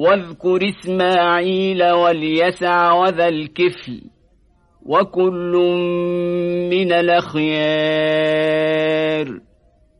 واذكر إسماعيل واليسع وذا الكفل وكل من الأخيار.